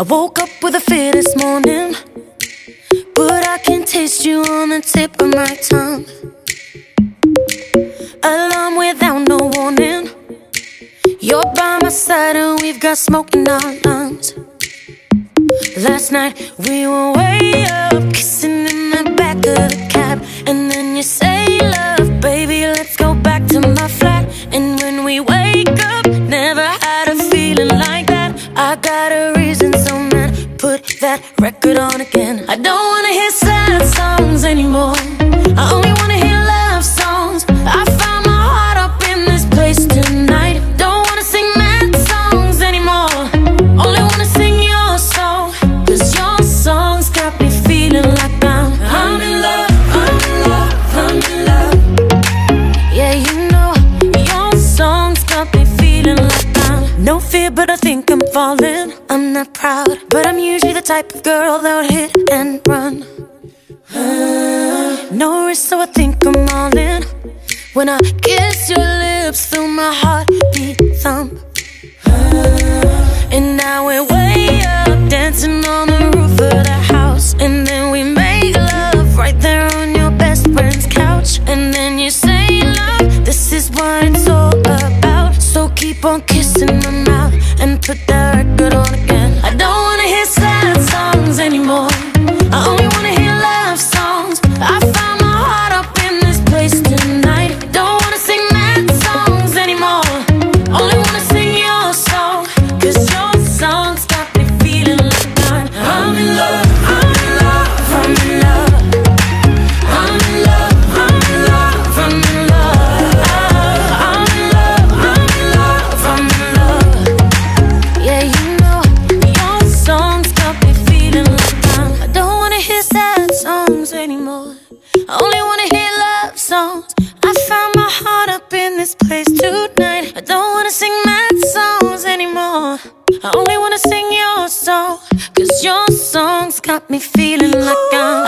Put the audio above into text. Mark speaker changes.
Speaker 1: I woke up with a fear this morning, but I can taste you on the tip of my tongue. Alarm without no warning. You're by my side and we've got smoke in our lungs. Last night we were way up, kissing in the back of the cab, and then you say, I got a reason, so man, put that record on again. I don't wanna hear but I think I'm falling. I'm not proud, but I'm usually the type of girl that would hit and run. Uh, no risk, so I think I'm all in. When I kiss your lips, feel my heart heartbeat thump. Uh, and now we're way up, dancing on the roof of the house. And then we make love right there on your best friend's couch. And then you say, Love, this is what it's all about. So keep on songs anymore. I only wanna hear love songs. I found my heart up in this place tonight. I don't wanna sing mad songs anymore. I only wanna sing your song. Cause your songs got me feeling like I'm.